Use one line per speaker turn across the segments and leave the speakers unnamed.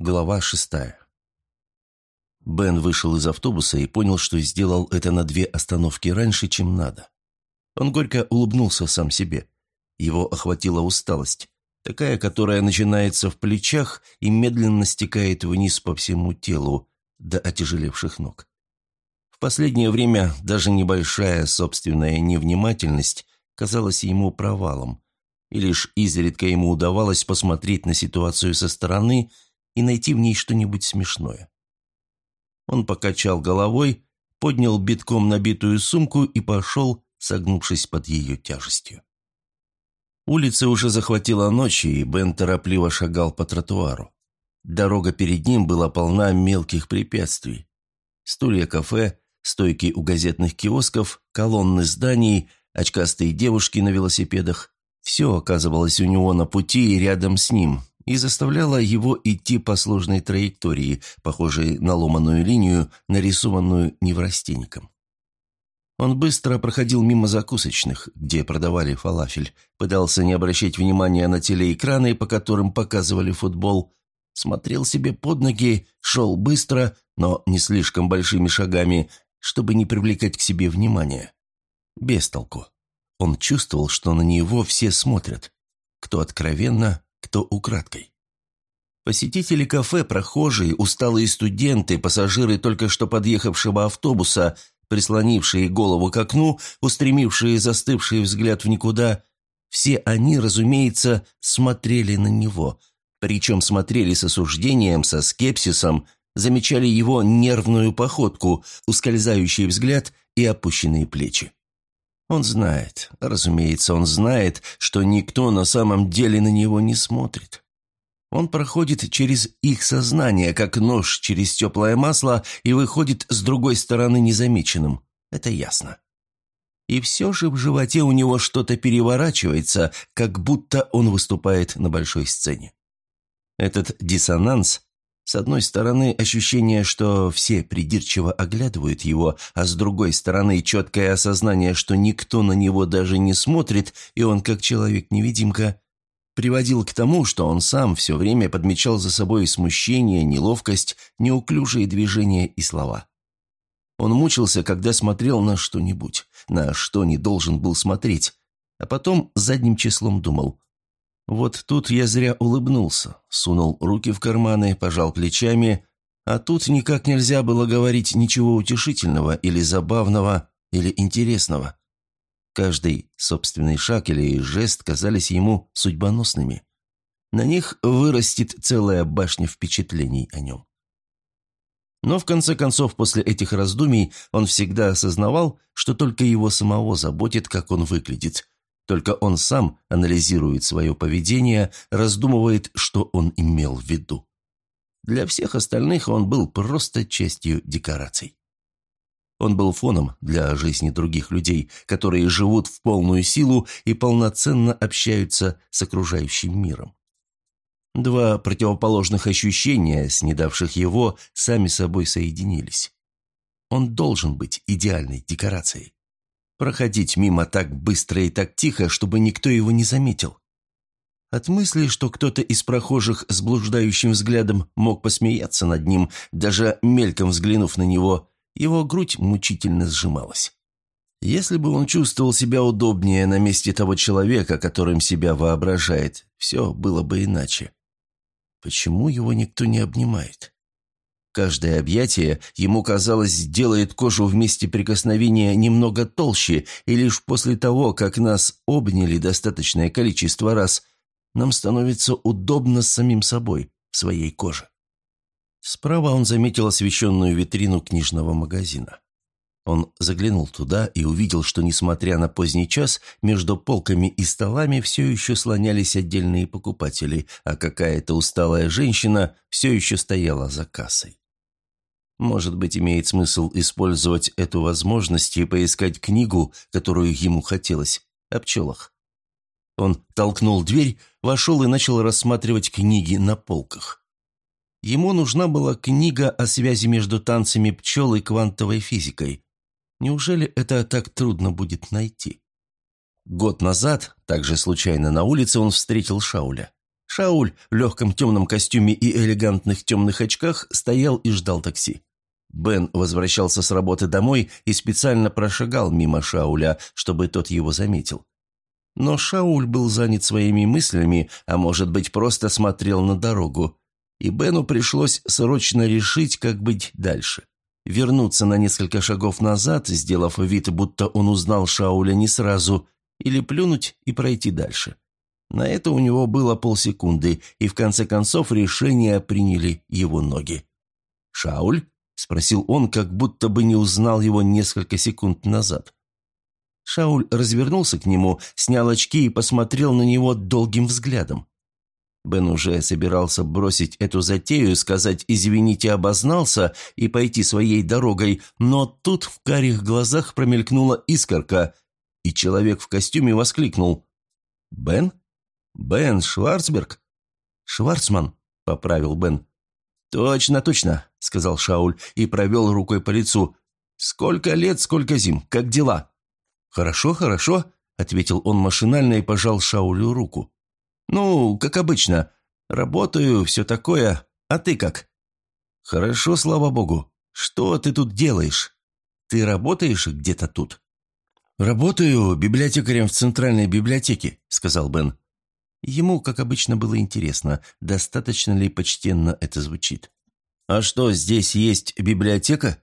Глава шестая. Бен вышел из автобуса и понял, что сделал это на две остановки раньше, чем надо. Он горько улыбнулся сам себе. Его охватила усталость, такая, которая начинается в плечах и медленно стекает вниз по всему телу, до отяжелевших ног. В последнее время даже небольшая собственная невнимательность казалась ему провалом, и лишь изредка ему удавалось посмотреть на ситуацию со стороны и найти в ней что-нибудь смешное. Он покачал головой, поднял битком набитую сумку и пошел, согнувшись под ее тяжестью. Улица уже захватила ночь, и Бен торопливо шагал по тротуару. Дорога перед ним была полна мелких препятствий. Стулья кафе, стойки у газетных киосков, колонны зданий, очкастые девушки на велосипедах. Все оказывалось у него на пути и рядом с ним, и заставляло его идти по сложной траектории, похожей на ломаную линию, нарисованную неврастенником. Он быстро проходил мимо закусочных, где продавали фалафель, пытался не обращать внимания на телеэкраны, по которым показывали футбол, смотрел себе под ноги, шел быстро, но не слишком большими шагами, чтобы не привлекать к себе внимания. Без толку. Он чувствовал, что на него все смотрят. Кто откровенно, кто украдкой. Посетители кафе, прохожие, усталые студенты, пассажиры только что подъехавшего автобуса, прислонившие голову к окну, устремившие застывший взгляд в никуда, все они, разумеется, смотрели на него, причем смотрели с осуждением, со скепсисом, замечали его нервную походку, ускользающий взгляд и опущенные плечи. Он знает, разумеется, он знает, что никто на самом деле на него не смотрит. Он проходит через их сознание, как нож через теплое масло, и выходит с другой стороны незамеченным. Это ясно. И все же в животе у него что-то переворачивается, как будто он выступает на большой сцене. Этот диссонанс с одной стороны, ощущение, что все придирчиво оглядывают его, а с другой стороны, четкое осознание, что никто на него даже не смотрит, и он, как человек-невидимка, приводил к тому, что он сам все время подмечал за собой смущение, неловкость, неуклюжие движения и слова. Он мучился, когда смотрел на что-нибудь, на что не должен был смотреть, а потом задним числом думал – вот тут я зря улыбнулся, сунул руки в карманы, пожал плечами, а тут никак нельзя было говорить ничего утешительного или забавного или интересного. Каждый собственный шаг или жест казались ему судьбоносными. На них вырастет целая башня впечатлений о нем. Но в конце концов, после этих раздумий, он всегда осознавал, что только его самого заботит, как он выглядит, только он сам анализирует свое поведение, раздумывает, что он имел в виду. Для всех остальных он был просто частью декораций. Он был фоном для жизни других людей, которые живут в полную силу и полноценно общаются с окружающим миром. Два противоположных ощущения, снедавших его, сами собой соединились. Он должен быть идеальной декорацией проходить мимо так быстро и так тихо, чтобы никто его не заметил. От мысли, что кто-то из прохожих с блуждающим взглядом мог посмеяться над ним, даже мельком взглянув на него, его грудь мучительно сжималась. Если бы он чувствовал себя удобнее на месте того человека, которым себя воображает, все было бы иначе. Почему его никто не обнимает? Каждое объятие, ему казалось, сделает кожу вместе прикосновения немного толще, и лишь после того, как нас обняли достаточное количество раз, нам становится удобно с самим собой, в своей коже. Справа он заметил освещенную витрину книжного магазина. Он заглянул туда и увидел, что, несмотря на поздний час, между полками и столами все еще слонялись отдельные покупатели, а какая-то усталая женщина все еще стояла за кассой. Может быть, имеет смысл использовать эту возможность и поискать книгу, которую ему хотелось, о пчелах. Он толкнул дверь, вошел и начал рассматривать книги на полках. Ему нужна была книга о связи между танцами пчел и квантовой физикой. Неужели это так трудно будет найти? Год назад, также случайно на улице, он встретил Шауля. Шауль в легком темном костюме и элегантных темных очках стоял и ждал такси. Бен возвращался с работы домой и специально прошагал мимо Шауля, чтобы тот его заметил. Но Шауль был занят своими мыслями, а может быть, просто смотрел на дорогу. И Бену пришлось срочно решить, как быть дальше. Вернуться на несколько шагов назад, сделав вид, будто он узнал Шауля не сразу, или плюнуть и пройти дальше. На это у него было полсекунды, и в конце концов решение приняли его ноги. «Шауль?» – спросил он, как будто бы не узнал его несколько секунд назад. Шауль развернулся к нему, снял очки и посмотрел на него долгим взглядом. Бен уже собирался бросить эту затею, сказать «извините, обознался» и пойти своей дорогой, но тут в карих глазах промелькнула искорка, и человек в костюме воскликнул «Бен?» «Бен Шварцберг?» «Шварцман», — поправил Бен. «Точно, точно», — сказал Шауль и провел рукой по лицу. «Сколько лет, сколько зим, как дела?» «Хорошо, хорошо», — ответил он машинально и пожал Шаулю руку. «Ну, как обычно. Работаю, все такое. А ты как?» «Хорошо, слава богу. Что ты тут делаешь? Ты работаешь где-то тут?» «Работаю библиотекарем в Центральной библиотеке», — сказал Бен. Ему, как обычно, было интересно, достаточно ли почтенно это звучит. «А что, здесь есть библиотека?»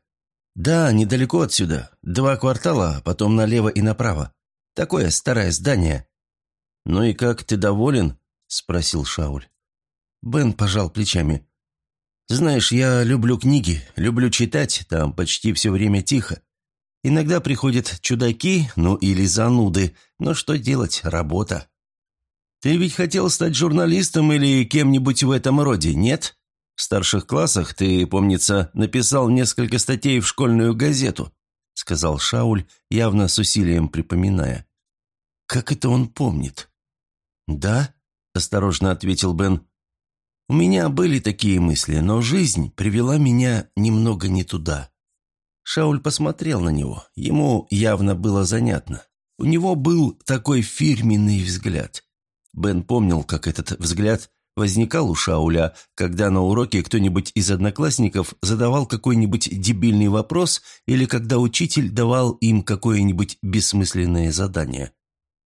«Да, недалеко отсюда. Два квартала, потом налево и направо. Такое старое здание». «Ну и как, ты доволен?» – спросил Шауль. Бен пожал плечами. «Знаешь, я люблю книги, люблю читать, там почти все время тихо. Иногда приходят чудаки, ну или зануды, но что делать, работа». Ты ведь хотел стать журналистом или кем-нибудь в этом роде, нет? В старших классах ты, помнится, написал несколько статей в школьную газету», — сказал Шауль, явно с усилием припоминая. «Как это он помнит?» «Да», — осторожно ответил Бен. «У меня были такие мысли, но жизнь привела меня немного не туда». Шауль посмотрел на него. Ему явно было занятно. У него был такой фирменный взгляд. Бен помнил, как этот взгляд возникал у Шауля, когда на уроке кто-нибудь из одноклассников задавал какой-нибудь дебильный вопрос или когда учитель давал им какое-нибудь бессмысленное задание.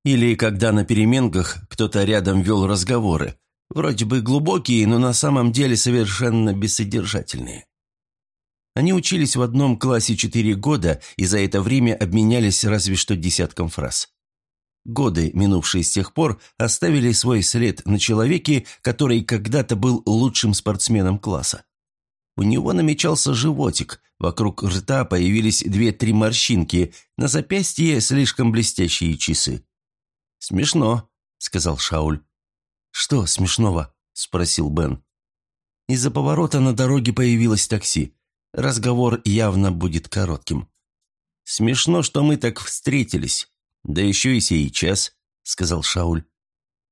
Или когда на переменках кто-то рядом вел разговоры, вроде бы глубокие, но на самом деле совершенно бессодержательные. Они учились в одном классе четыре года и за это время обменялись разве что десятком фраз. Годы, минувшие с тех пор, оставили свой след на человеке, который когда-то был лучшим спортсменом класса. У него намечался животик, вокруг рта появились две-три морщинки, на запястье слишком блестящие часы. «Смешно», — сказал Шауль. «Что смешного?» — спросил Бен. Из-за поворота на дороге появилось такси. Разговор явно будет коротким. «Смешно, что мы так встретились. «Да еще и сейчас», — сказал Шауль.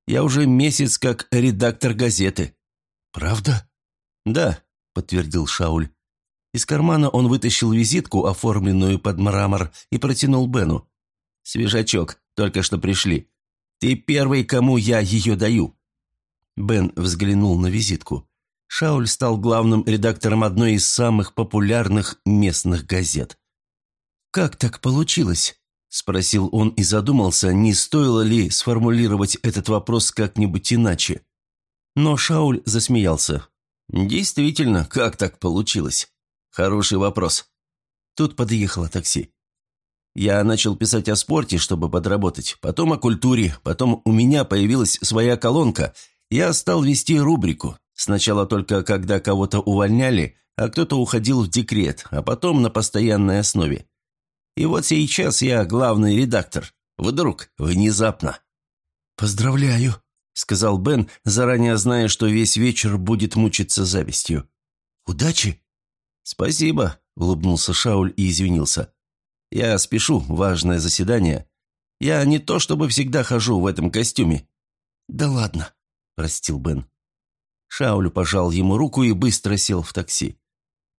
«Я уже месяц как редактор газеты». «Правда?» «Да», — подтвердил Шауль. Из кармана он вытащил визитку, оформленную под мрамор, и протянул Бену. «Свежачок, только что пришли. Ты первый, кому я ее даю». Бен взглянул на визитку. Шауль стал главным редактором одной из самых популярных местных газет. «Как так получилось?» – спросил он и задумался, не стоило ли сформулировать этот вопрос как-нибудь иначе. Но Шауль засмеялся. «Действительно, как так получилось? Хороший вопрос». Тут подъехало такси. Я начал писать о спорте, чтобы подработать, потом о культуре, потом у меня появилась своя колонка. Я стал вести рубрику. Сначала только когда кого-то увольняли, а кто-то уходил в декрет, а потом на постоянной основе. И вот сейчас я главный редактор. Вдруг, внезапно. «Поздравляю», — сказал Бен, заранее зная, что весь вечер будет мучиться завистью. «Удачи!» «Спасибо», — улыбнулся Шауль и извинился. «Я спешу, важное заседание. Я не то чтобы всегда хожу в этом костюме». «Да ладно», — простил Бен. Шауль пожал ему руку и быстро сел в такси.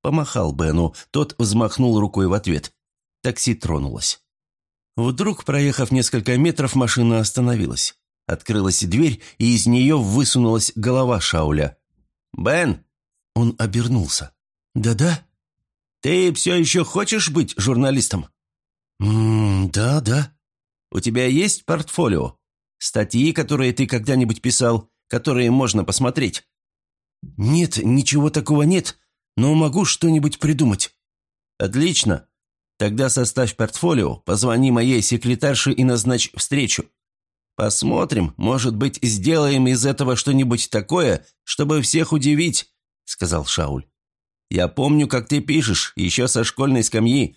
Помахал Бену, тот взмахнул рукой в ответ. Такси тронулось. Вдруг, проехав несколько метров, машина остановилась. Открылась дверь, и из нее высунулась голова Шауля. «Бен!» Он обернулся. «Да-да?» «Ты все еще хочешь быть журналистом?»
«Ммм, да, да».
«У тебя есть портфолио? Статьи, которые ты когда-нибудь писал, которые можно посмотреть?»
«Нет, ничего такого нет, но могу что-нибудь придумать».
«Отлично. Тогда составь портфолио, позвони моей секретарше и назначь встречу. Посмотрим, может быть, сделаем из этого что-нибудь такое, чтобы всех удивить», — сказал Шауль. «Я помню, как ты пишешь, еще со школьной скамьи.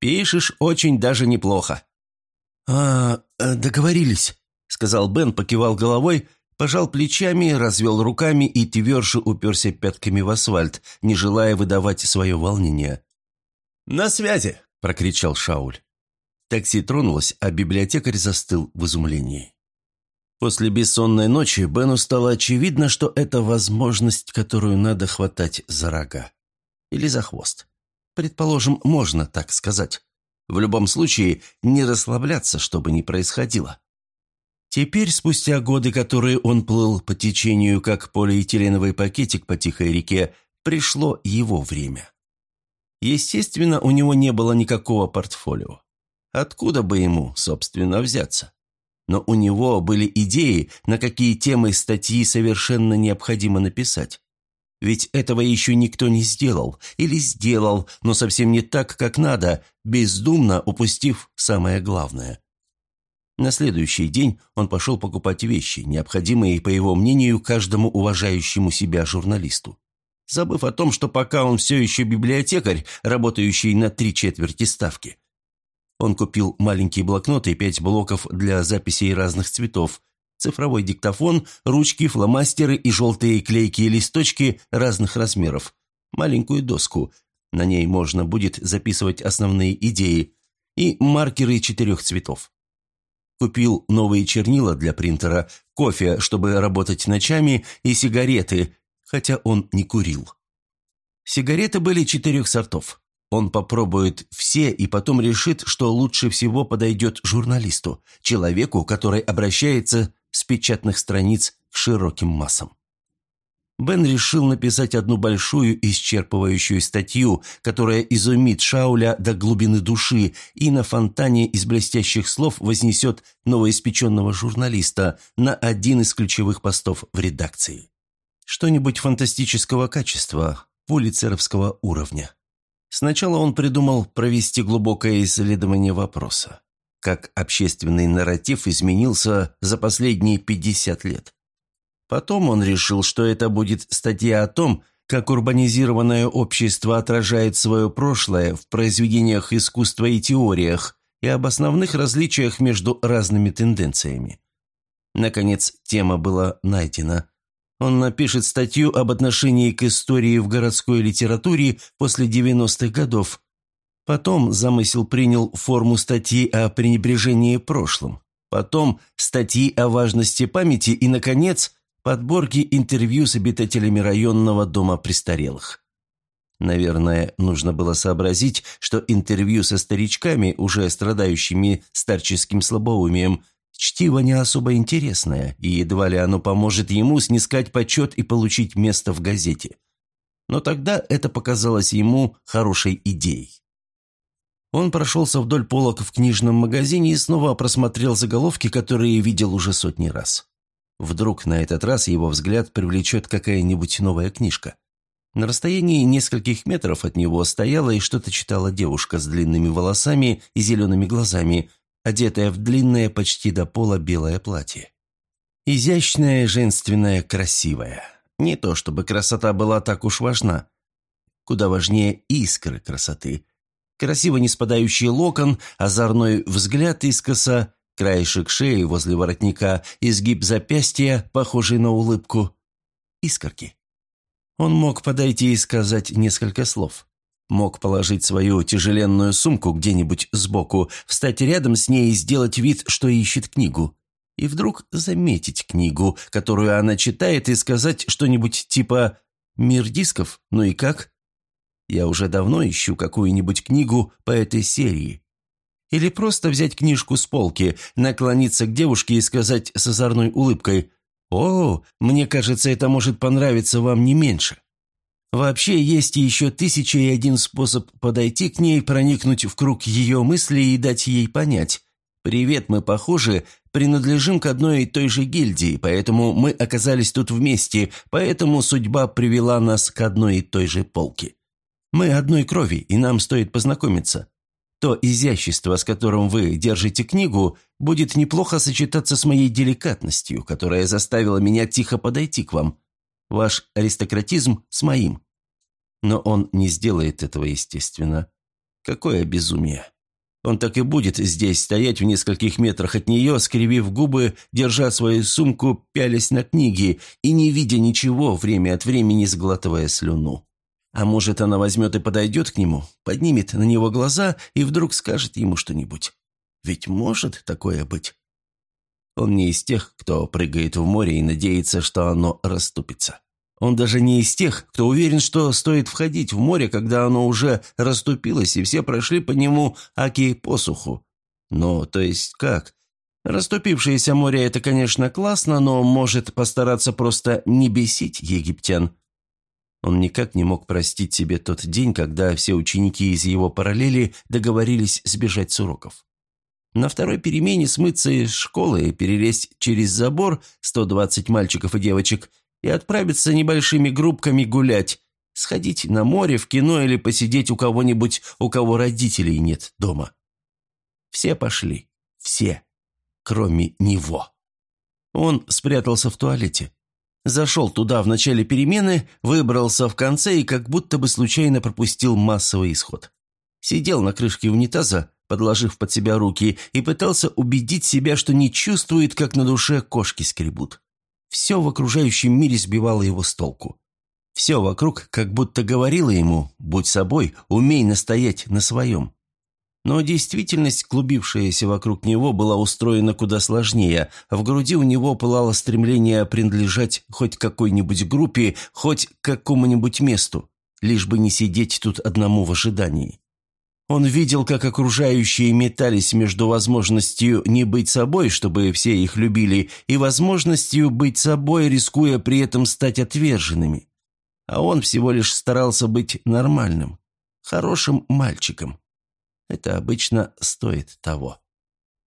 Пишешь очень даже неплохо».
«А, э, договорились», —
сказал Бен, покивал головой, пожал плечами, развел руками и тверже уперся пятками в асфальт, не желая выдавать свое волнение. «На связи!» – прокричал Шауль. Такси тронулось, а библиотекарь застыл в изумлении. После бессонной ночи Бену стало очевидно, что это возможность, которую надо хватать за рога. Или за хвост. Предположим, можно так сказать. В любом случае, не расслабляться, что бы ни происходило. Теперь, спустя годы, которые он плыл по течению, как полиэтиленовый пакетик по тихой реке, пришло его время. Естественно, у него не было никакого портфолио. Откуда бы ему, собственно, взяться? Но у него были идеи, на какие темы статьи совершенно необходимо написать. Ведь этого еще никто не сделал, или сделал, но совсем не так, как надо, бездумно упустив самое главное. На следующий день он пошел покупать вещи, необходимые, по его мнению, каждому уважающему себя журналисту. Забыв о том, что пока он все еще библиотекарь, работающий на три четверти ставки. Он купил маленькие блокноты пять блоков для записей разных цветов, цифровой диктофон, ручки, фломастеры и желтые клейкие листочки разных размеров, маленькую доску, на ней можно будет записывать основные идеи, и маркеры четырех цветов. Купил новые чернила для принтера, кофе, чтобы работать ночами, и сигареты, хотя он не курил. Сигареты были четырех сортов. Он попробует все и потом решит, что лучше всего подойдет журналисту, человеку, который обращается с печатных страниц к широким массам. Бен решил написать одну большую исчерпывающую статью, которая изумит Шауля до глубины души и на фонтане из блестящих слов вознесет новоиспеченного журналиста на один из ключевых постов в редакции. Что-нибудь фантастического качества, пулицеровского уровня. Сначала он придумал провести глубокое исследование вопроса. Как общественный нарратив изменился за последние 50 лет. Потом он решил, что это будет статья о том, как урбанизированное общество отражает свое прошлое в произведениях искусства и теориях и об основных различиях между разными тенденциями. Наконец, тема была найдена. Он напишет статью об отношении к истории в городской литературе после 90-х годов. Потом замысел принял форму статьи о пренебрежении прошлым. Потом статьи о важности памяти и, наконец, подборки интервью с обитателями районного дома престарелых. Наверное, нужно было сообразить, что интервью со старичками, уже страдающими старческим слабоумием, чтиво не особо интересное, и едва ли оно поможет ему снискать почет и получить место в газете. Но тогда это показалось ему хорошей идеей. Он прошелся вдоль полок в книжном магазине и снова просмотрел заголовки, которые видел уже сотни раз. Вдруг на этот раз его взгляд привлечет какая-нибудь новая книжка. На расстоянии нескольких метров от него стояла и что-то читала девушка с длинными волосами и зелеными глазами, одетая в длинное почти до пола белое платье. Изящная, женственная, красивая. Не то чтобы красота была так уж важна. Куда важнее искры красоты. Красиво не спадающий локон, озорной взгляд искоса, Краешек шеи возле воротника, изгиб запястья, похожий на улыбку. Искорки. Он мог подойти и сказать несколько слов. Мог положить свою тяжеленную сумку где-нибудь сбоку, встать рядом с ней и сделать вид, что ищет книгу. И вдруг заметить книгу, которую она читает, и сказать что-нибудь типа «Мир дисков? Ну и как?» Я уже давно ищу какую-нибудь книгу по этой серии.
Или просто взять книжку с полки, наклониться к девушке и сказать с озорной улыбкой «О, мне кажется, это может понравиться вам не меньше». Вообще, есть еще тысяча и один способ подойти к ней, проникнуть в круг ее мыслей и дать ей понять. «Привет, мы похожи, принадлежим к одной и той же гильдии, поэтому мы оказались тут вместе, поэтому судьба привела нас к одной и той же полке. Мы одной крови, и нам стоит познакомиться. То изящество, с которым вы держите книгу, будет неплохо сочетаться с моей деликатностью, которая заставила меня тихо подойти к вам. Ваш аристократизм с моим. Но он не сделает этого, естественно. Какое безумие. Он так и будет здесь стоять в нескольких метрах от нее, скривив губы, держа свою сумку, пялясь на книги и не видя ничего, время от времени сглатывая слюну. А может, она возьмет и подойдет к нему, поднимет на него глаза и вдруг скажет ему что-нибудь. Ведь может такое быть. Он не из тех, кто прыгает в море и надеется, что оно расступится. Он даже не из тех, кто уверен, что стоит входить в море, когда оно уже расступилось, и все прошли по нему аки посуху. Ну, то есть как? Раступившееся море – это, конечно, классно, но может постараться просто не бесить египтян. Он никак не мог простить себе тот день, когда все ученики из его параллели договорились сбежать с уроков. На второй перемене смыться из школы и перелезть через забор 120 мальчиков и девочек – и отправиться небольшими группками гулять, сходить на море, в кино или посидеть у кого-нибудь, у кого родителей нет дома. Все пошли. Все. Кроме него. Он спрятался в туалете. Зашел туда в начале перемены, выбрался в конце и как будто бы случайно пропустил массовый исход. Сидел на крышке унитаза, подложив под себя руки, и пытался убедить себя, что не чувствует, как на душе кошки скребут. Все в окружающем мире сбивало его с толку. Все вокруг как будто говорило ему «Будь собой, умей настоять на своем». Но действительность, клубившаяся вокруг него, была устроена куда сложнее. В груди у него пылало стремление принадлежать хоть какой-нибудь группе, хоть к какому-нибудь месту, лишь бы не сидеть тут одному в ожидании. Он видел, как окружающие метались между возможностью не быть собой, чтобы все их любили, и возможностью быть собой, рискуя при этом стать отверженными. А он всего лишь старался быть нормальным, хорошим мальчиком. Это обычно стоит того.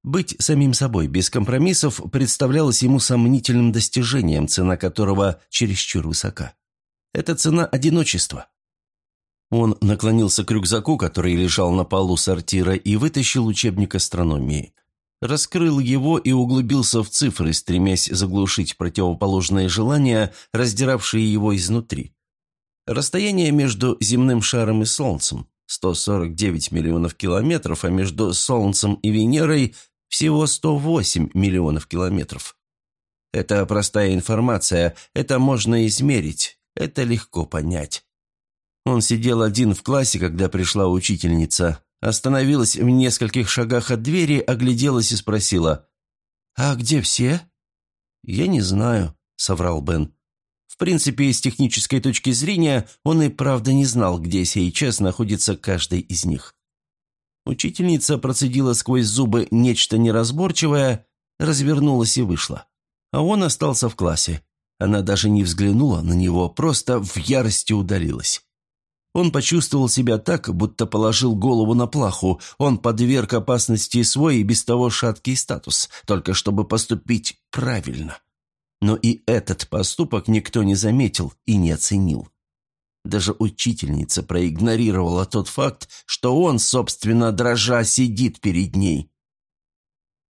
Быть самим собой без компромиссов представлялось ему сомнительным достижением, цена которого чересчур высока. Это цена одиночества. Он наклонился к рюкзаку, который лежал на полу сортира, и вытащил учебник астрономии. Раскрыл его и углубился в цифры, стремясь заглушить противоположные желания, раздиравшие его изнутри. Расстояние между земным шаром и Солнцем – 149 миллионов километров, а между Солнцем и Венерой – всего 108 миллионов километров. Это простая информация, это можно измерить, это легко понять. Он сидел один в классе, когда пришла учительница. Остановилась в нескольких шагах от двери, огляделась и спросила. «А где все?» «Я не знаю», — соврал Бен. В принципе, с технической точки зрения, он и правда не знал, где сейчас находится каждый из них. Учительница процедила сквозь зубы нечто неразборчивое, развернулась и вышла. А он остался в классе. Она даже не взглянула на него, просто в ярости удалилась. Он почувствовал себя так, будто положил голову на плаху. Он подверг опасности свой и без того шаткий статус, только чтобы поступить правильно. Но и этот поступок никто не заметил и не оценил. Даже учительница проигнорировала тот факт, что он, собственно, дрожа, сидит перед ней.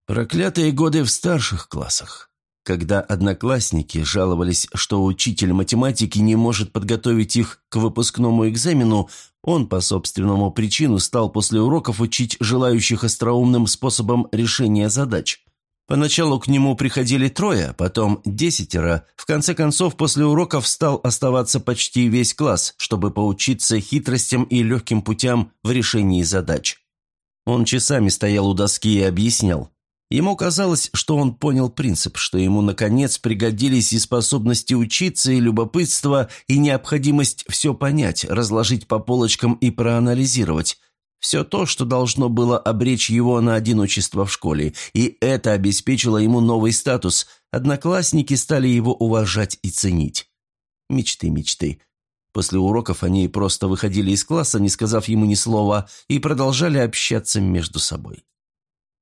Проклятые годы в старших классах. Когда одноклассники жаловались, что учитель математики не может подготовить их к выпускному экзамену, он по собственному причину стал после уроков учить желающих остроумным способом решения задач. Поначалу к нему приходили трое, потом десятеро. В конце концов, после уроков стал оставаться почти весь класс, чтобы поучиться хитростям и легким путям в решении задач. Он часами стоял у доски и объяснял. Ему казалось, что он понял принцип, что ему, наконец, пригодились и способности учиться, и любопытство, и необходимость все понять, разложить по полочкам и проанализировать. Все то, что должно было обречь его на одиночество в школе, и это обеспечило ему новый статус. Одноклассники стали его уважать и ценить. Мечты, мечты. После уроков они просто выходили из класса, не сказав ему ни слова, и продолжали общаться между собой.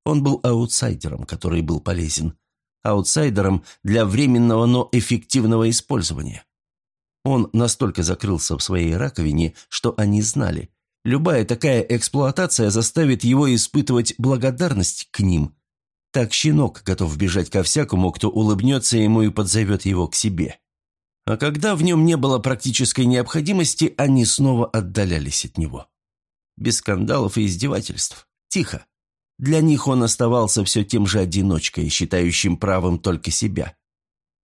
Он был аутсайдером, который был полезен. Аутсайдером для временного, но эффективного использования. Он настолько закрылся в своей раковине, что они знали. Любая такая эксплуатация заставит его испытывать благодарность к ним. Так щенок готов бежать ко всякому, кто улыбнется ему и подзовет его к себе. А когда в нем не было практической необходимости, они снова отдалялись от него. Без скандалов и издевательств. Тихо. Для них он оставался все тем же одиночкой, считающим правым только себя.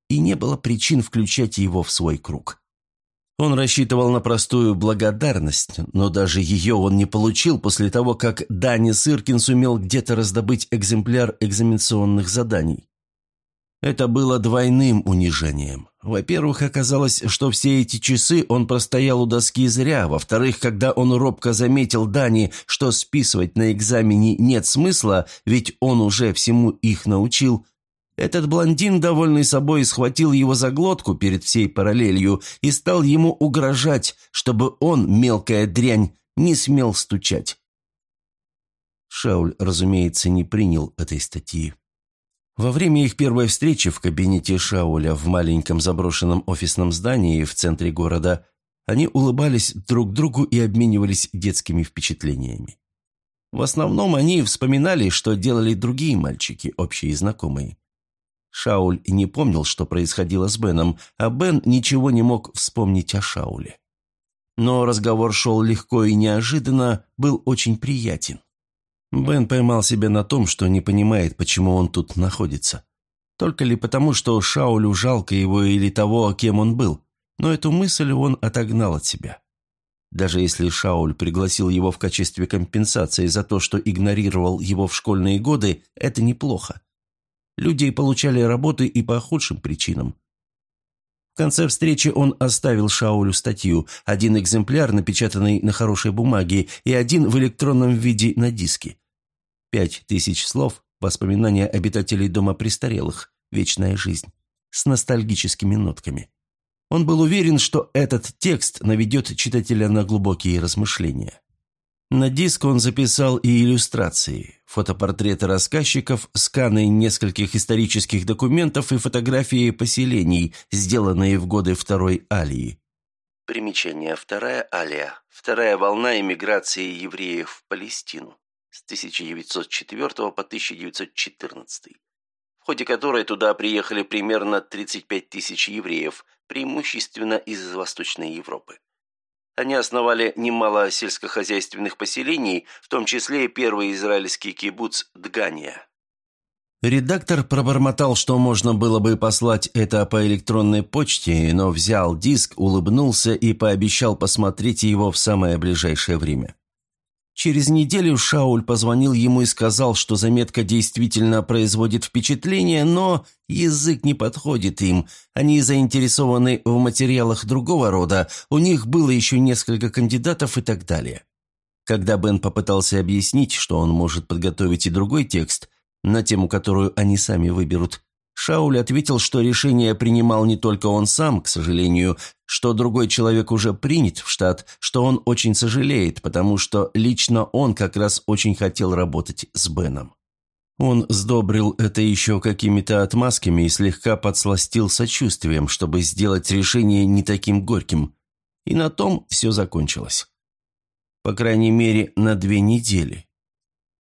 И не было причин включать его в свой круг. Он рассчитывал на простую благодарность, но даже ее он не получил после того, как Дани Сыркин сумел где-то раздобыть экземпляр экзаменационных заданий. Это было двойным унижением. Во-первых, оказалось, что все эти часы он простоял у доски зря. Во-вторых, когда он робко заметил Дани, что списывать на экзамене нет смысла, ведь он уже всему их научил, этот блондин, довольный собой, схватил его за глотку перед всей параллелью и стал ему угрожать, чтобы он, мелкая дрянь, не смел стучать. Шауль, разумеется, не принял этой статьи. Во время их первой встречи в кабинете Шауля в маленьком заброшенном офисном здании в центре города они улыбались друг другу и обменивались детскими впечатлениями. В основном они вспоминали, что делали другие мальчики, общие знакомые. Шауль не помнил, что происходило с Беном, а Бен ничего не мог вспомнить о Шауле. Но разговор шел легко и неожиданно, был очень приятен. Бен поймал себя на том, что не понимает, почему он тут находится. Только ли потому, что Шаулю жалко его или того, кем он был. Но эту мысль он отогнал от себя. Даже если Шауль пригласил его в качестве компенсации за то, что игнорировал его в школьные годы, это неплохо. Люди получали работы и по худшим причинам. В конце встречи он оставил Шаулю статью, один экземпляр, напечатанный на хорошей бумаге, и один в электронном виде на диске. Пять тысяч слов, воспоминания обитателей дома престарелых, вечная жизнь, с ностальгическими нотками. Он был уверен, что этот текст наведет читателя на глубокие размышления. На диск он записал и иллюстрации, фотопортреты рассказчиков, сканы нескольких исторических документов и фотографии поселений, сделанные в годы Второй Алии. Примечание. Вторая Алия. Вторая волна эмиграции евреев в Палестину с 1904 по 1914, в ходе которой туда приехали примерно 35 тысяч евреев, преимущественно из Восточной Европы. Они основали немало сельскохозяйственных поселений, в том числе и первый израильский кибуц Дгания. Редактор пробормотал, что можно было бы послать это по электронной почте, но взял диск, улыбнулся и пообещал посмотреть его в самое ближайшее время. Через неделю Шауль позвонил ему и сказал, что заметка действительно производит впечатление, но язык не подходит им. Они заинтересованы в материалах другого рода, у них было еще несколько кандидатов и так далее. Когда Бен попытался объяснить, что он может подготовить и другой текст на тему, которую они сами выберут, Шауль ответил, что решение принимал не только он сам, к сожалению, что другой человек уже принят в штат, что он очень сожалеет, потому что лично он как раз очень хотел работать с Беном. Он сдобрил это еще какими-то отмазками и слегка подсластил сочувствием, чтобы сделать решение не таким горьким. И на том все закончилось. По крайней мере, на две недели.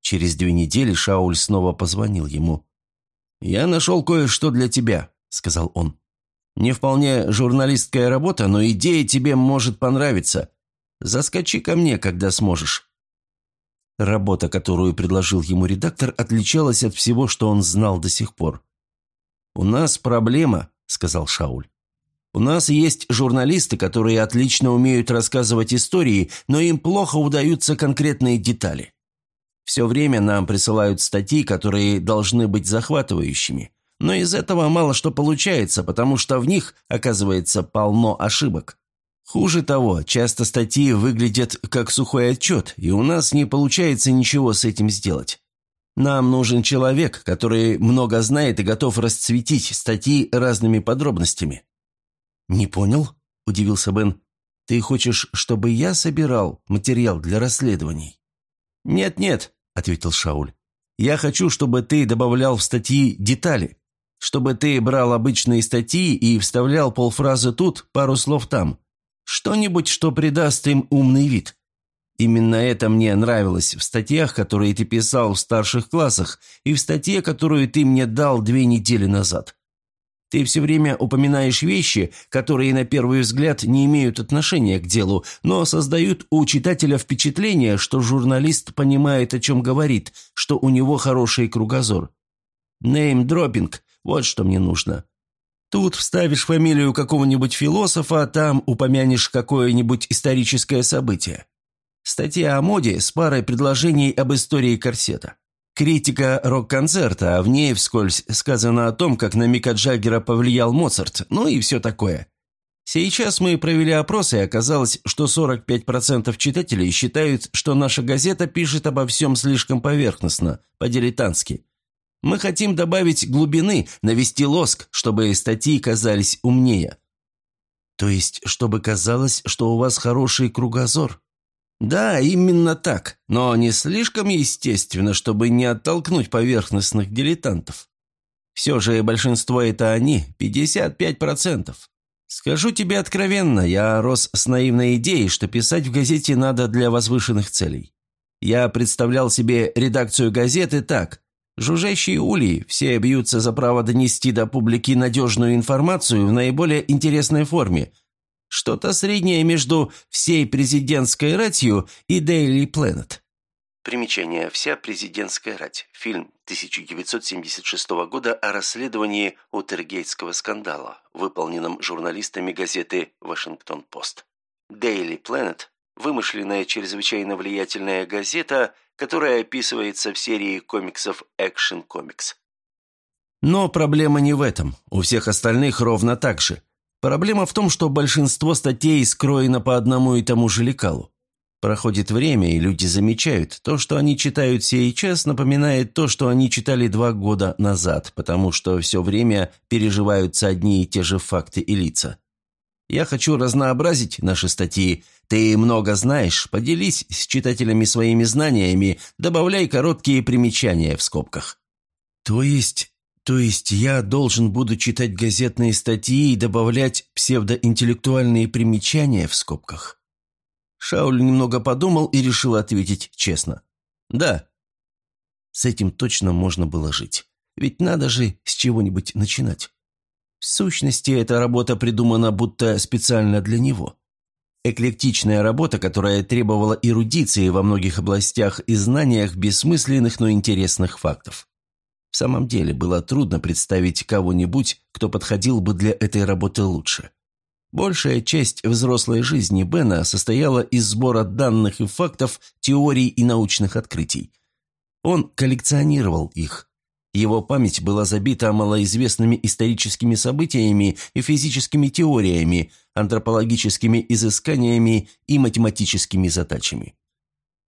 Через две недели Шауль снова позвонил ему. «Я нашел кое-что для тебя», — сказал он. «Не вполне журналистская работа, но идея тебе может понравиться. Заскочи ко мне, когда сможешь». Работа, которую предложил ему редактор, отличалась от всего, что он знал до сих пор. «У нас проблема», — сказал Шауль. «У нас есть журналисты, которые отлично умеют рассказывать истории, но им плохо удаются конкретные детали. Все время нам присылают статьи, которые должны быть захватывающими. Но из этого мало что получается, потому что в них, оказывается, полно ошибок. Хуже того, часто статьи выглядят как сухой отчет, и у нас не получается ничего с этим сделать. Нам нужен человек, который много знает и готов расцветить статьи разными подробностями». «Не понял?» – удивился Бен. «Ты хочешь, чтобы я собирал материал для расследований?» «Нет-нет», – ответил Шауль. «Я хочу, чтобы ты добавлял в статьи детали, чтобы ты брал обычные статьи и вставлял полфразы тут, пару слов там. Что-нибудь, что придаст им умный вид. Именно это мне нравилось в статьях, которые ты писал в старших классах, и в статье, которую ты мне дал две недели назад. Ты все время упоминаешь вещи, которые на первый взгляд не имеют отношения к делу, но создают у читателя впечатление, что журналист понимает, о чем говорит, что у него хороший кругозор. Нейм-дропинг – вот что мне нужно. Тут вставишь фамилию какого-нибудь философа, а там упомянешь какое-нибудь историческое событие. Статья о моде с парой предложений об истории корсета. Критика рок-концерта, а в ней вскользь сказано о том, как на Мика Джаггера повлиял Моцарт, ну и все такое. Сейчас мы провели опрос, и оказалось, что 45% читателей считают, что наша газета пишет обо всем слишком поверхностно, по-дилетантски. Мы хотим добавить глубины, навести лоск, чтобы статьи казались умнее. То есть, чтобы казалось, что у вас хороший кругозор? Да, именно так, но не слишком естественно, чтобы не оттолкнуть поверхностных дилетантов. Все же большинство это они, 55%. Скажу тебе откровенно, я рос с наивной идеей, что писать в газете надо для возвышенных целей. Я представлял себе редакцию газеты так. Жужжащие ульи, все бьются за право донести до публики надежную информацию в наиболее интересной форме. Что-то среднее между всей президентской ратью и Daily Planet. Примечание «Вся президентская рать» – фильм 1976 года о расследовании Утергейтского скандала, выполненном журналистами газеты «Вашингтон-Пост». Daily Planet – вымышленная чрезвычайно влиятельная газета, которая описывается в серии комиксов Action Comics. Но проблема не в этом. У всех остальных ровно так же. Проблема в том, что большинство статей скроено по одному и тому же лекалу. Проходит время, и люди замечают, то, что они читают сейчас, напоминает то, что они читали два года назад, потому что все время переживаются одни и те же факты и лица. Я хочу разнообразить наши статьи. Ты много знаешь, поделись с читателями своими знаниями, добавляй короткие примечания в скобках. То есть, то есть я должен буду читать газетные статьи и добавлять псевдоинтеллектуальные примечания в скобках? Шауль немного подумал и решил ответить честно. Да. С этим точно можно было жить. Ведь надо же с чего-нибудь начинать. В сущности, эта работа придумана будто специально для него. Эклектичная работа, которая требовала эрудиции во многих областях и знаниях бессмысленных, но интересных фактов. В самом деле, было трудно представить кого-нибудь, кто подходил бы для этой работы лучше. Большая часть взрослой жизни Бена состояла из сбора данных и фактов, теорий и научных открытий. Он коллекционировал их, его память была забита малоизвестными историческими событиями и физическими теориями, антропологическими изысканиями и математическими задачами.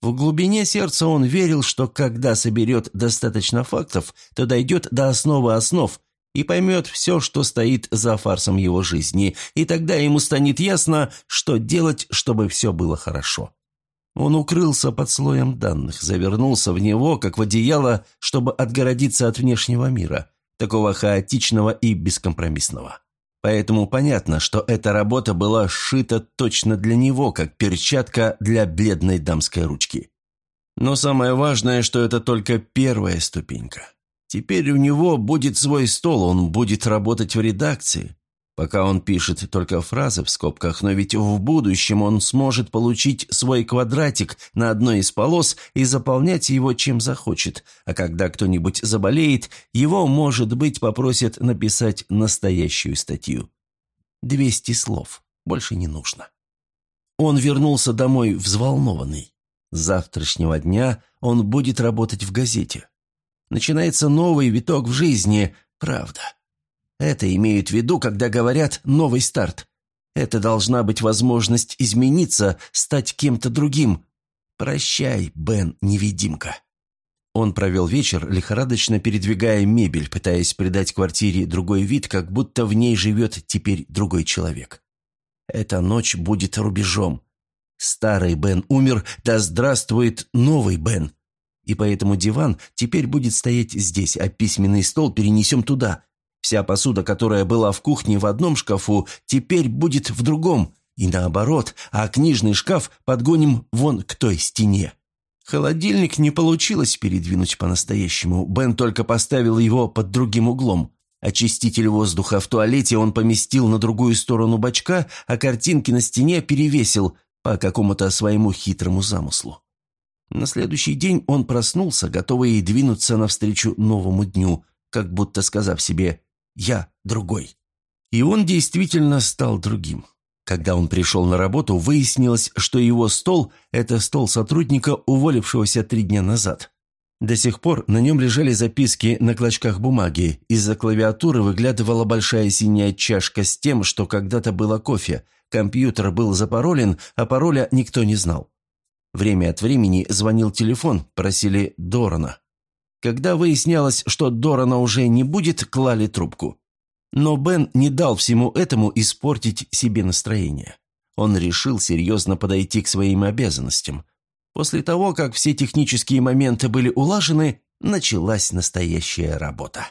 В глубине сердца он верил, что когда соберет достаточно фактов, то дойдет до основы основ и поймет все, что стоит за фарсом его жизни, и тогда ему станет ясно, что делать, чтобы все было хорошо. Он укрылся под слоем данных, завернулся в него, как в одеяло, чтобы отгородиться от внешнего мира, такого хаотичного и бескомпромиссного. Поэтому понятно, что эта работа была сшита точно для него, как перчатка для бледной дамской ручки. Но самое важное, что это только первая ступенька. Теперь у него будет свой стол, он будет работать в редакции. Пока он пишет только фразы в скобках, но ведь в будущем он сможет получить свой квадратик на одной из полос и заполнять его чем захочет, а когда кто-нибудь заболеет, его, может быть, попросят написать настоящую статью. Двести слов. Больше не нужно. Он вернулся домой взволнованный. С завтрашнего дня он будет работать в газете. Начинается новый виток в жизни, правда. Это имеют в виду, когда говорят «новый старт». Это должна быть возможность измениться, стать кем-то другим. Прощай, Бен-невидимка». Он провел вечер, лихорадочно передвигая мебель, пытаясь придать квартире другой вид, как будто в ней живет теперь другой человек. Эта ночь будет рубежом. Старый Бен умер, да здравствует новый Бен. И поэтому диван теперь будет стоять здесь, а письменный стол перенесем туда. Вся посуда, которая была в кухне в одном шкафу, теперь будет в другом. И наоборот, а книжный шкаф подгоним вон к той стене. Холодильник не получилось передвинуть по-настоящему. Бен только поставил его под другим углом. Очиститель воздуха в туалете он поместил на другую сторону бачка, а картинки на стене перевесил по какому-то своему хитрому замыслу. На следующий день он проснулся, готовый двинуться навстречу новому дню, как будто сказав себе «я другой». И он действительно стал другим. Когда он пришел на работу, выяснилось, что его стол – это стол сотрудника, уволившегося три дня назад. До сих пор на нем лежали записки на клочках бумаги. Из-за клавиатуры выглядывала большая синяя чашка с тем, что когда-то было кофе. Компьютер был запаролен, а пароля никто не знал. Время от времени звонил телефон, просили Дорана. Когда выяснялось, что Дорана уже не будет, клали трубку. Но Бен не дал всему этому испортить себе настроение. Он решил серьезно подойти к своим обязанностям. После того, как все технические моменты были улажены, началась настоящая работа.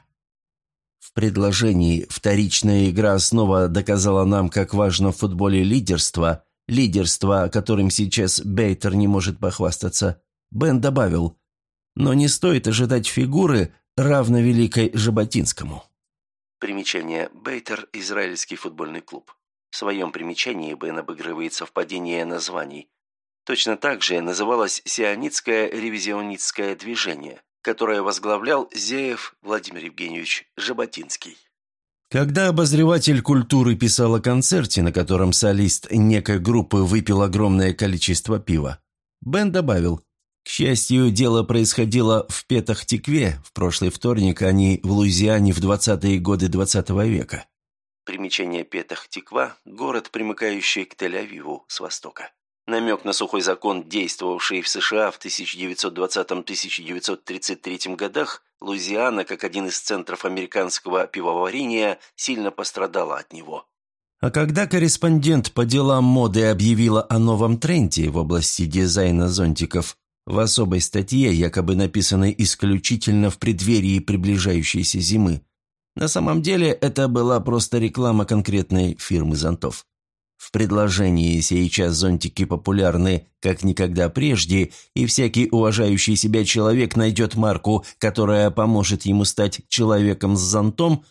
В предложении «Вторичная игра снова доказала нам, как важно в футболе лидерство», лидерство, которым сейчас Бейтер не может похвастаться, Бен добавил «Но не стоит ожидать фигуры, равно великой Жаботинскому».
Примечание. Бейтер – израильский футбольный клуб. В своем примечании Бен обыгрывает совпадение названий. Точно так же называлось сионитское ревизионистское движение, которое возглавлял Зеев Владимир Евгеньевич Жаботинский.
Когда обозреватель культуры писал о концерте, на котором солист некой группы выпил огромное количество пива, Бен добавил – к счастью, дело происходило в Петах-Тикве в прошлый вторник, а не в Луизиане в 20-е годы 20 -го века.
Примечание Петах-Тиква – город, примыкающий к Тель-Авиву с востока. Намек на сухой закон, действовавший в США в 1920-1933 годах, Луизиана, как один из центров американского пивоварения, сильно пострадала от него.
А когда корреспондент по делам моды объявила о новом тренде в области дизайна зонтиков, в особой статье, якобы написанной исключительно в преддверии приближающейся зимы. На самом деле это была просто реклама конкретной фирмы зонтов. В предложении сейчас зонтики популярны как никогда прежде, и всякий уважающий себя человек найдет марку, которая поможет ему стать человеком с зонтом,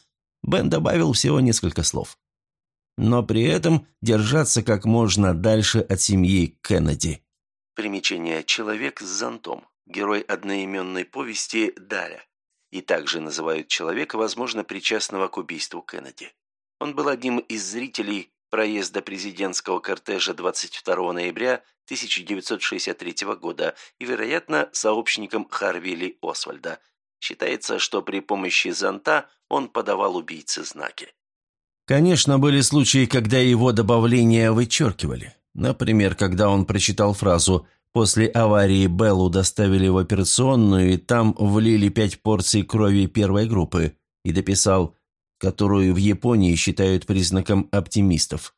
Бен добавил всего несколько слов. Но при этом держаться как можно дальше от семьи Кеннеди.
Примечание «Человек с зонтом» – герой одноименной повести Даря. И также называют человека, возможно, причастного к убийству Кеннеди. Он был одним из зрителей проезда президентского кортежа 22 ноября 1963 года и, вероятно, сообщником Харвили Освальда. Считается, что при помощи зонта он подавал убийце знаки.
Конечно, были случаи, когда его добавления вычеркивали. Например, когда он прочитал фразу «После аварии Беллу доставили в операционную, и там влили пять порций крови первой группы», и дописал «которую в Японии считают признаком оптимистов».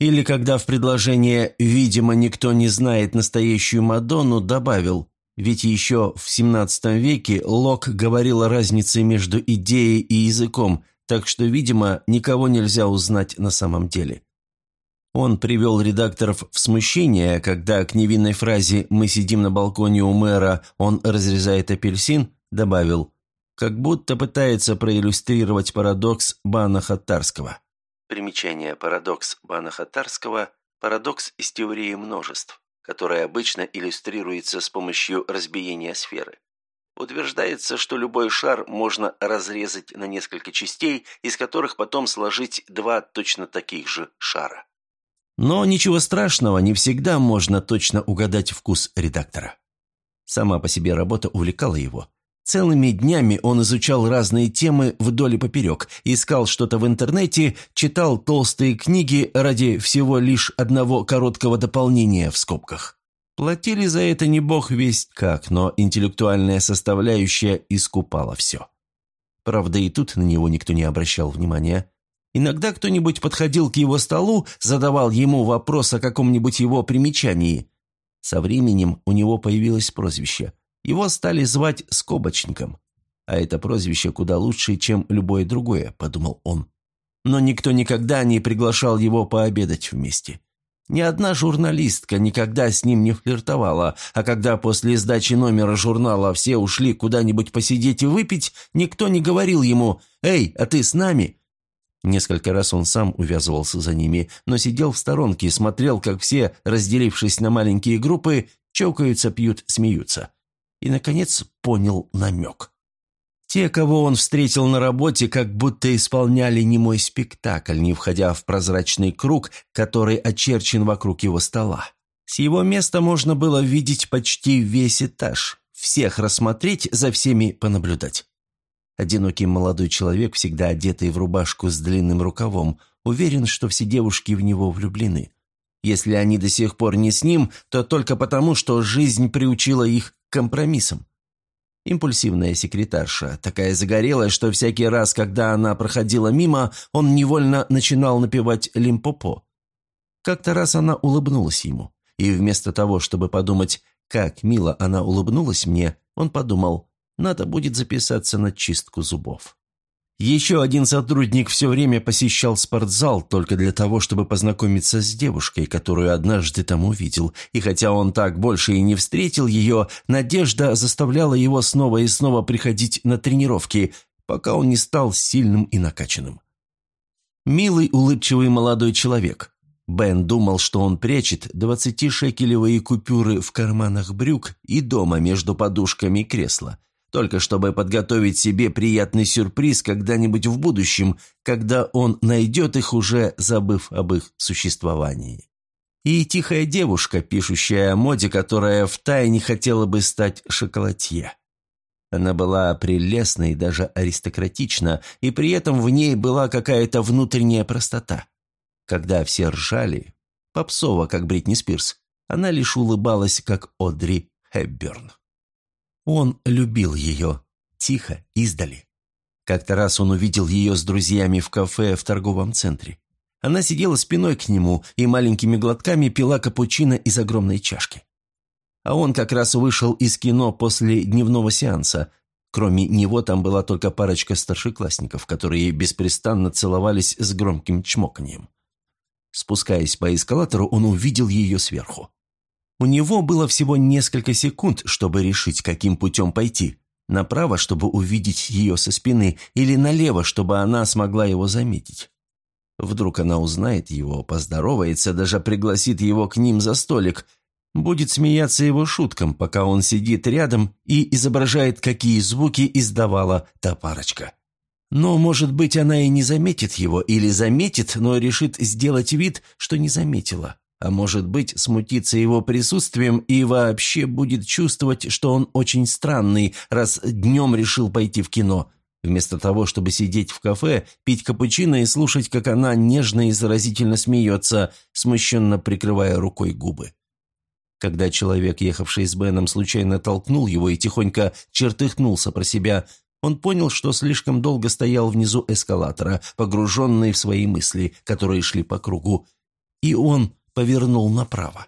Или когда в предложение «видимо, никто не знает настоящую Мадонну» добавил ведь еще в XVII веке Лок говорил о разнице между идеей и языком, так что, видимо, никого нельзя узнать на самом деле. Он привел редакторов в смущение, когда к невинной фразе «Мы сидим на балконе у мэра, он разрезает апельсин» добавил «Как будто пытается проиллюстрировать парадокс Бана Хаттарского».
Примечание «Парадокс Бана Хаттарского» – парадокс из теории множеств, который обычно иллюстрируется с помощью разбиения сферы. Утверждается, что любой шар можно разрезать на несколько частей, из которых потом сложить два точно таких же шара.
Но ничего страшного, не всегда можно точно угадать вкус редактора. Сама по себе работа увлекала его. Целыми днями он изучал разные темы вдоль и поперек, искал что-то в интернете, читал толстые книги ради всего лишь одного короткого дополнения в скобках. Платили за это не бог весть как, но интеллектуальная составляющая искупала все. Правда, и тут на него никто не обращал внимания. Иногда кто-нибудь подходил к его столу, задавал ему вопрос о каком-нибудь его примечании. Со временем у него появилось прозвище – его стали звать «скобочником». А это прозвище куда лучше, чем любое другое, подумал он. Но никто никогда не приглашал его пообедать вместе. Ни одна журналистка никогда с ним не флиртовала, а когда после сдачи номера журнала все ушли куда-нибудь посидеть и выпить, никто не говорил ему «Эй, а ты с нами?» Несколько раз он сам увязывался за ними, но сидел в сторонке и смотрел, как все, разделившись на маленькие группы, чокаются, пьют, смеются и, наконец, понял намек. Те, кого он встретил на работе, как будто исполняли немой спектакль, не входя в прозрачный круг, который очерчен вокруг его стола. С его места можно было видеть почти весь этаж, всех рассмотреть, за всеми понаблюдать. Одинокий молодой человек, всегда одетый в рубашку с длинным рукавом, уверен, что все девушки в него влюблены. Если они до сих пор не с ним, то только потому, что жизнь приучила их компромиссом. Импульсивная секретарша, такая загорелая, что всякий раз, когда она проходила мимо, он невольно начинал напевать «Лимпопо». Как-то раз она улыбнулась ему, и вместо того, чтобы подумать, как мило она улыбнулась мне, он подумал, надо будет записаться на чистку зубов. Еще один сотрудник все время посещал спортзал только для того, чтобы познакомиться с девушкой, которую однажды там увидел, и хотя он так больше и не встретил ее, надежда заставляла его снова и снова приходить на тренировки, пока он не стал сильным и накачанным. Милый, улыбчивый молодой человек. Бен думал, что он прячет двадцатишекелевые купюры в карманах брюк и дома между подушками кресла – только чтобы подготовить себе приятный сюрприз когда-нибудь в будущем, когда он найдет их, уже забыв об их существовании. И тихая девушка, пишущая о моде, которая втайне хотела бы стать шоколадье. Она была прелестна и даже аристократична, и при этом в ней была какая-то внутренняя простота. Когда все ржали, попсово, как Бритни Спирс, она лишь улыбалась, как Одри Хепберн. Он любил ее. Тихо, издали. Как-то раз он увидел ее с друзьями в кафе в торговом центре. Она сидела спиной к нему и маленькими глотками пила капучино из огромной чашки. А он как раз вышел из кино после дневного сеанса. Кроме него там была только парочка старшеклассников, которые беспрестанно целовались с громким чмоканьем. Спускаясь по эскалатору, он увидел ее сверху. У него было всего несколько секунд, чтобы решить, каким путем пойти. Направо, чтобы увидеть ее со спины, или налево, чтобы она смогла его заметить. Вдруг она узнает его, поздоровается, даже пригласит его к ним за столик, будет смеяться его шуткам, пока он сидит рядом и изображает, какие звуки издавала та парочка. Но, может быть, она и не заметит его, или заметит, но решит сделать вид, что не заметила. А может быть, смутиться его присутствием и вообще будет чувствовать, что он очень странный, раз днем решил пойти в кино, вместо того, чтобы сидеть в кафе, пить капучино и слушать, как она нежно и заразительно смеется, смущенно прикрывая рукой губы. Когда человек, ехавший с Беном, случайно толкнул его и тихонько чертыхнулся про себя, он понял, что слишком долго стоял внизу эскалатора, погруженный в свои мысли, которые шли по кругу, и он повернул направо.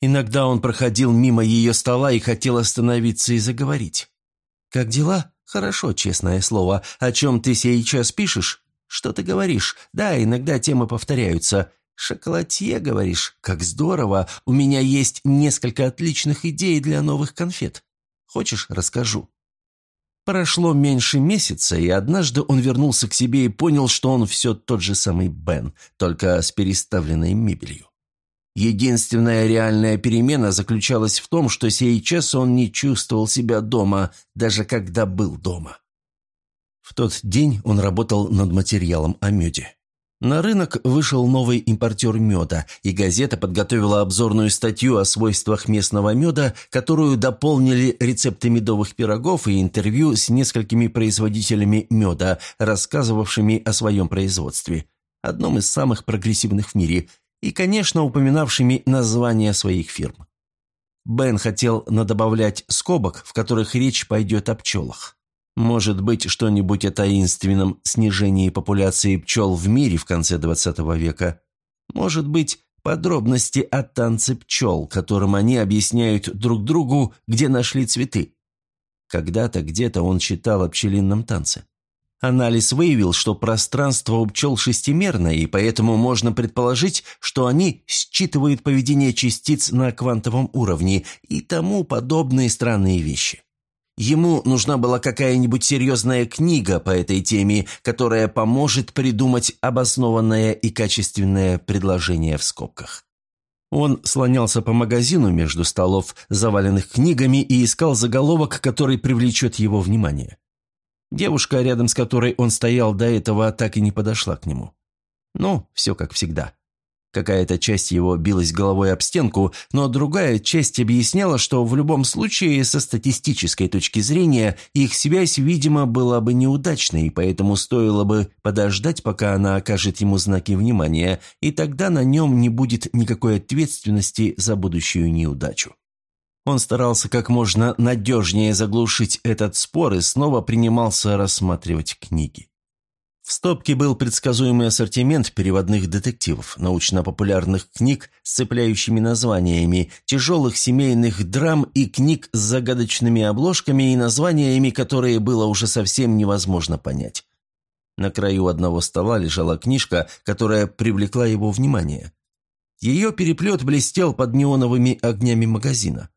Иногда он проходил мимо ее стола и хотел остановиться и заговорить. «Как дела? Хорошо, честное слово. О чем ты сейчас пишешь? Что ты говоришь? Да, иногда темы повторяются. Шоколадье, говоришь? Как здорово! У меня есть несколько отличных идей для новых конфет. Хочешь, расскажу?» Прошло меньше месяца, и однажды он вернулся к себе и понял, что он все тот же самый Бен, только с переставленной мебелью. Единственная реальная перемена заключалась в том, что сейчас он не чувствовал себя дома, даже когда был дома. В тот день он работал над материалом о меде.
На рынок вышел новый импортер меда, и газета подготовила обзорную статью о свойствах местного меда, которую дополнили рецепты медовых пирогов и интервью с несколькими производителями меда, рассказывавшими о своем производстве, одном из самых прогрессивных в мире, и, конечно, упоминавшими названия своих фирм. Бен хотел надобавлять скобок, в которых речь пойдет о пчелах. Может быть, что-нибудь о таинственном снижении популяции пчел в мире в конце XX века. Может быть, подробности о танце пчел, которым они объясняют друг другу, где нашли цветы. Когда-то где-то он читал о пчелином танце. Анализ выявил, что пространство у пчел шестимерное, и поэтому можно предположить, что они считывают поведение частиц на квантовом уровне и тому подобные странные вещи. Ему нужна была какая-нибудь серьезная книга по этой теме, которая поможет придумать обоснованное и качественное предложение в скобках. Он слонялся по магазину между столов, заваленных книгами, и искал заголовок, который привлечет его внимание. Девушка, рядом с которой он стоял до этого, так и не подошла к нему. Ну, все как всегда. Какая-то часть его билась головой об стенку, но другая часть объясняла, что в любом случае, со статистической точки зрения, их связь, видимо, была бы неудачной, поэтому стоило бы подождать, пока она окажет ему знаки внимания, и тогда на нем не будет никакой ответственности за будущую неудачу. Он старался как можно надежнее заглушить этот спор и снова принимался рассматривать книги. В стопке был предсказуемый ассортимент переводных детективов, научно-популярных книг с цепляющими названиями, тяжелых семейных драм и книг с загадочными обложками и названиями, которые было уже совсем невозможно понять. На краю одного стола лежала книжка, которая привлекла его внимание. Ее переплет блестел под неоновыми огнями магазина.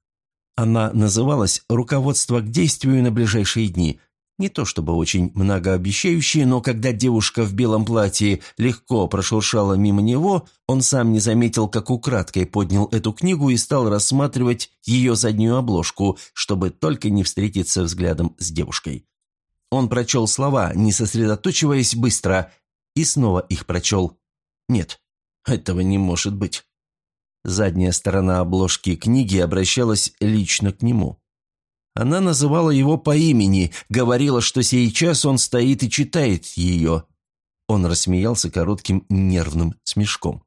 Она называлась «Руководство к действию на ближайшие дни», не то чтобы очень многообещающие, но когда девушка в белом платье легко прошуршала мимо него, он сам не заметил, как украдкой поднял эту книгу и стал рассматривать ее заднюю обложку, чтобы только не встретиться взглядом с девушкой. Он прочел слова, не сосредоточиваясь быстро, и снова их прочел. «Нет, этого не может быть». Задняя сторона обложки книги обращалась лично к нему. Она называла его по имени, говорила, что сейчас он стоит и читает ее. Он рассмеялся коротким нервным смешком.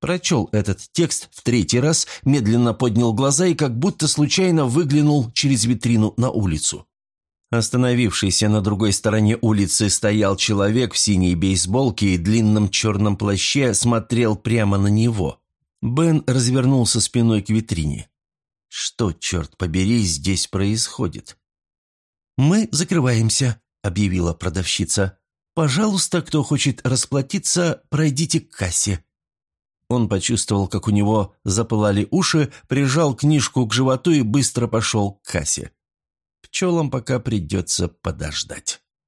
Прочел этот текст в третий раз, медленно поднял глаза и как будто случайно выглянул через витрину на улицу. Остановившийся на другой стороне улицы стоял человек в синей бейсболке и длинном черном плаще, смотрел прямо на него. Бен развернулся спиной к витрине. Что, черт побери, здесь происходит? «Мы закрываемся», — объявила продавщица. «Пожалуйста, кто хочет расплатиться, пройдите к кассе». Он почувствовал, как у него запылали уши, прижал книжку к животу и быстро пошел к кассе. Пчелам пока придется подождать.